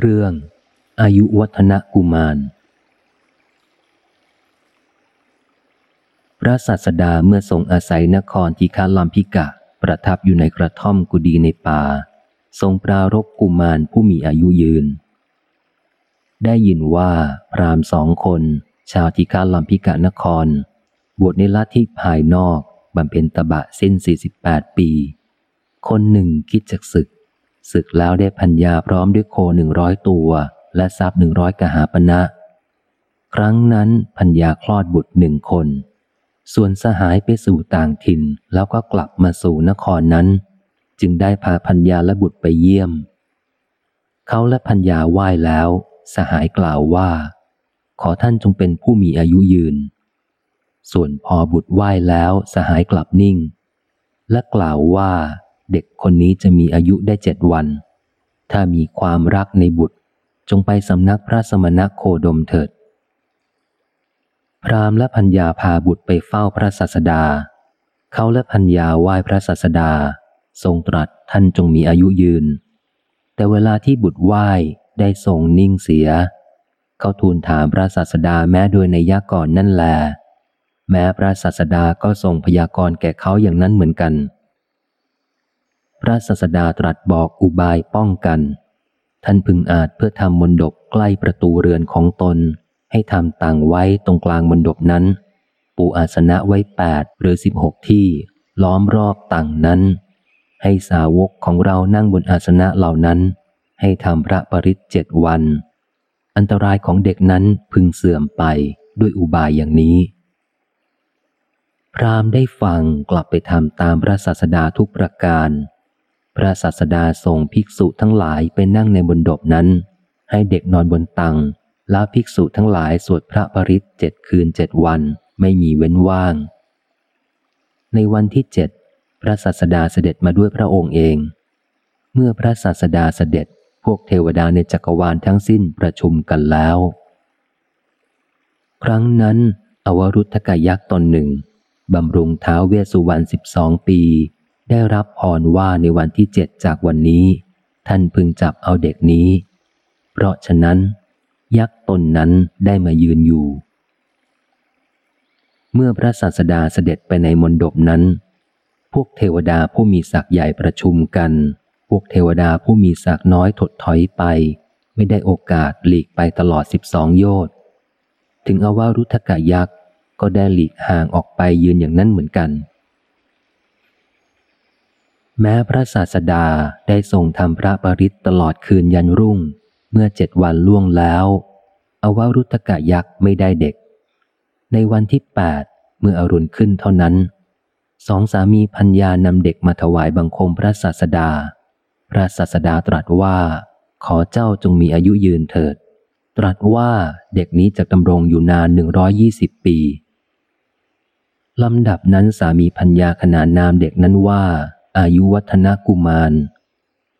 เรื่อง อายุวัฒนกุมาร พระศาสดาเมื่อทรงอาศัยนครที่คาลัมพิกะ ประทับอยู่ในกระท่อมกุดีในป่า ทรงปรารบกุมารผู้มีอายุยืน ได้ยินว่าพรามสองคน ชาวทิคาลัมพิกะนคร บวชในลัทธิภายนอกบำเพ็ญตบะสิ้น 48 ปี คนหนึ่งคิดจะศึก ศึกแล้วได้พัญญาพร้อมด้วยโคหนึ่งร้อยตัว และทรัพย์หนึ่งร้อยกหาปณะนะ ครั้งนั้นพัญญาคลอดบุตรหนึ่งคน ส่วนสหายไปสู่ต่างถิ่นแล้วก็กลับมาสู่นครนั้น จึงได้พาพัญญาและบุตรไปเยี่ยม เขาและพัญญาไหว้แล้ว สหายกล่าวว่า ขอท่านจงเป็นผู้มีอายุยืน ส่วนพอบุตรไหว้แล้วสหายกลับนิ่ง และกล่าวว่า เด็กคนนี้จะมีอายุได้เจ็ดวัน ถ้ามีความรักในบุตร จงไปสำนักพระสมณโคดมเถิด พรามและพัญญาพาบุตรไปเฝ้าพระศาสดา เขาและพัญญาไหว้พระศาสดา ทรงตรัสท่านจงมีอายุยืน แต่เวลาที่บุตรไหว้ได้ทรงนิ่งเสีย เขาทูลถามพระศาสดาแม้โดยในยากรนั่นแลแม้พระศาสดาก็ทรงพยากรณ์แก่เขาอย่างนั้นเหมือนกัน พระศาสดาตรัสบอกอุบายป้องกัน ท่านพึงอาจเพื่อทำมนดบใกล้ประตูเรือนของตน ให้ทำต่างไว้ตรงกลางมนดบนั้น ปูอาสนะไว้แปดหรือสิบหกที่ ล้อมรอบต่างนั้น ให้สาวกของเรานั่งบนอาสนะเหล่านั้น ให้ทำพระปริศเจ็ดวัน อันตรายของเด็กนั้นพึงเสื่อมไปด้วยอุบายอย่างนี้ พรามได้ฟังกลับไปทำตามพระศาสดาทุกประการ พระศาสดาส่งภิกษุทั้งหลายไปนั่งในบนดบนั้น ให้เด็กนอนบนตังแล้วภิกษุทั้งหลายสวดพระปริศเจ็ดคืนเจ็ดวันไม่มีเว้นว่าง ในวันที่เจ็ดพระศาสดาเสด็จมาด้วยพระองค์เอง เมื่อพระศาสดาเสด็จพวกเทวดาในจักรวาลทั้งสิ้นประชุมกันแล้ว ครั้งนั้น อวรุธกายักษ์ตนหนึ่งบำรุงเท้าเวสุวรรณสิบสองปี ได้รับพรว่าในวันที่เจ็ดจากวันนี้ ท่านพึงจับเอาเด็กนี้ เพราะฉะนั้น ยักษ์ตนนั้นได้มายืนอยู่ เมื่อพระศาสดาเสด็จไปในมณฑปนั้น พวกเทวดาผู้มีศักย์ใหญ่ประชุมกัน พวกเทวดาผู้มีศักย์น้อยถดถอยไป ไม่ได้โอกาสหลีกไปตลอดสิบสองโยชน์ถึงอวารุทกายักษ์ก็ได้หลีกห่างออกไปยืนอย่างนั้นเหมือนกัน แม้พระศาสดาได้ทรงทำพระปริตตลอดคืนยันรุ่ง เมื่อเจ็ดวันล่วงแล้วอวารุตกะยักษ์ไม่ได้เด็ก ในวันที่แปดเมื่ออรุณขึ้นเท่านั้น สองสามีพัญญานำเด็กมาถวายบังคมพระศาสดา พระศาสดาตรัสว่า ขอเจ้าจงมีอายุยืนเถิด ตรัสว่าเด็กนี้จะดำรงอยู่นานหนึ่งร้อยี่สิบปีลำดับนั้นสามีพัญญาขนานนามเด็กนั้นว่า อายุวัฒนกุมาร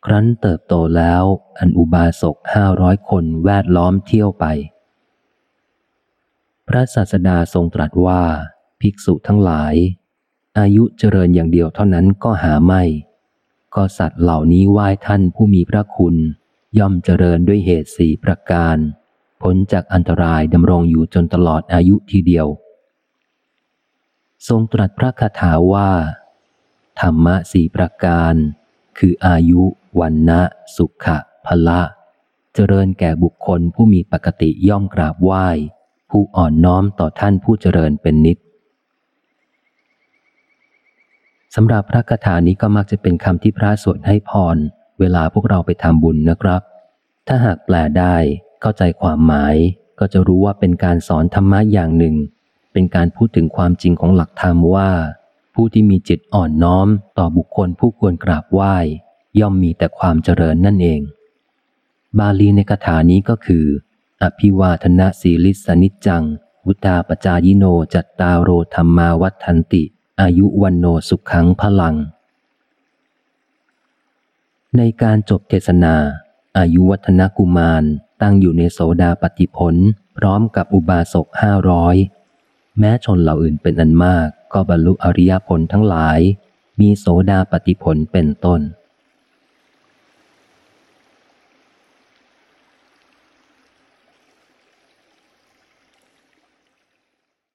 ครั้นเติบโตแล้วอันอุบาสกห้าร้อยคนแวดล้อมเที่ยวไป พระศาสดาทรงตรัสว่า ภิกษุทั้งหลาย อายุเจริญอย่างเดียวเท่านั้นก็หาไม่ ก็สัตว์เหล่านี้ไหว้ท่านผู้มีพระคุณ ย่อมเจริญด้วยเหตุสีประการพ้นจากอันตรายดำรงอยู่จนตลอดอายุทีเดียว ทรงตรัสพระคาถาว่า ธรรมะสี่ประการ คืออายุ วันนะสุขะพละเจริญแก่บุคคลผู้มีปกติย่อมกราบไหว้ ผู้อ่อนน้อมต่อท่านผู้เจริญเป็นนิดสำหรับพระคาถานี้ก็มักจะเป็นคำที่พระสวดให้พร เวลาพวกเราไปทำบุญนะครับ ถ้าหากแปลได้เข้าใจความหมาย ก็จะรู้ว่าเป็นการสอนธรรมะอย่างหนึ่ง เป็นการพูดถึงความจริงของหลักธรรมว่า ผู้ที่มีจิตอ่อนน้อมต่อบุคคลผู้ควรกราบไหว้ ย่อมมีแต่ความเจริญนั่นเอง บาลีในคาถานี้ก็คือ อภิวาทนะสีลิสนิจจัง วุตาปจายโนจัตตาโรธรรมาวัฏันติ อายุวันโนสุขังพลัง ในการจบเทศนา อายุวัฒนกุมารตั้งอยู่ในโสดาปฏิผล พร้อมกับอุบาสกห้าร้อยแม้ชนเหล่าอื่นเป็นอันมาก ก็บรรลุอริยผลทั้งหลาย มีโสดาปฏิผลเป็นต้น